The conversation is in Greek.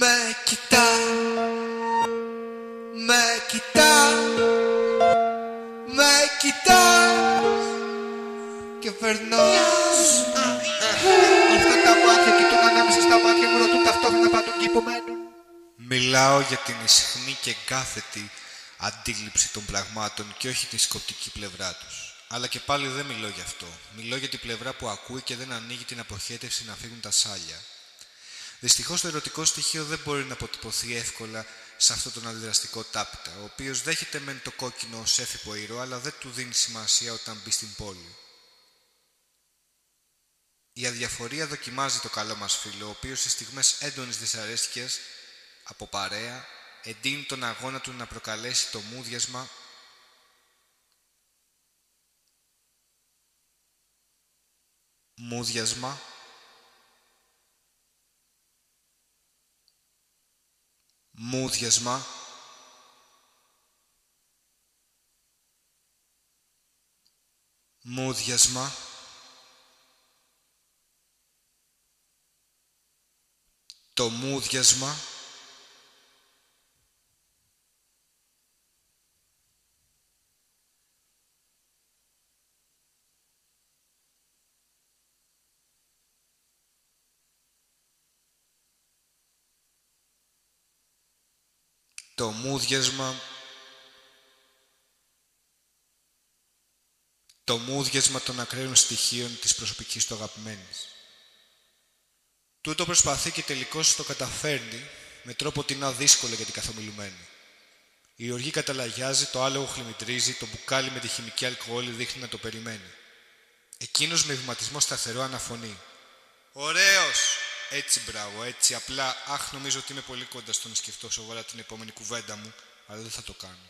Με κοιτά, με κοιτά, με κοιτά και περνάς Αυτά τα μάτια κοιτούν ανάμεσα στα μάτια μου ρωτούν ταυτόχρονα πάντων και μένουν Μιλάω για την ισχνή και κάθετη αντίληψη των πραγμάτων και όχι την σκοπτική πλευρά τους. Αλλά και πάλι δεν μιλώ γι' αυτό. Μιλώ για την πλευρά που ακούει και δεν ανοίγει την αποχέτευση να φύγουν τα σάλια. Δυστυχώς το ερωτικό στοιχείο δεν μπορεί να αποτυπωθεί εύκολα σε αυτόν τον αντιδραστικό τάπτα, ο οποίος δέχεται μεν το κόκκινο ω έφυπο ήρωα, αλλά δεν του δίνει σημασία όταν μπει στην πόλη. Η αδιαφορία δοκιμάζει το καλό μας φίλο, ο οποίος σε στιγμές έντονης δυσαρέσκειας από παρέα εντείνει τον αγώνα του να προκαλέσει το μούδιασμα μούδιασμα μούδιασμα μούδιασμα το μούδιασμα το μούδιασμα το μούδιασμα των ακραίων στοιχείων της προσωπικής του αγαπημένης. Τούτο προσπαθεί και τελικώς το καταφέρνει με τρόπο τεινά δύσκολο για την καθομιλουμένη. Η οργή καταλαγιάζει, το άλογο χλιμητρίζει, το μπουκάλι με τη χημική αλκοόλη δείχνει να το περιμένει. Εκείνος με βηματισμό σταθερό αναφωνεί. Ωραίος! Έτσι μπράβο, έτσι απλά. Αχ, νομίζω ότι είμαι πολύ κοντά στο να σκεφτώ σοβαρά την επόμενη κουβέντα μου, αλλά δεν θα το κάνω.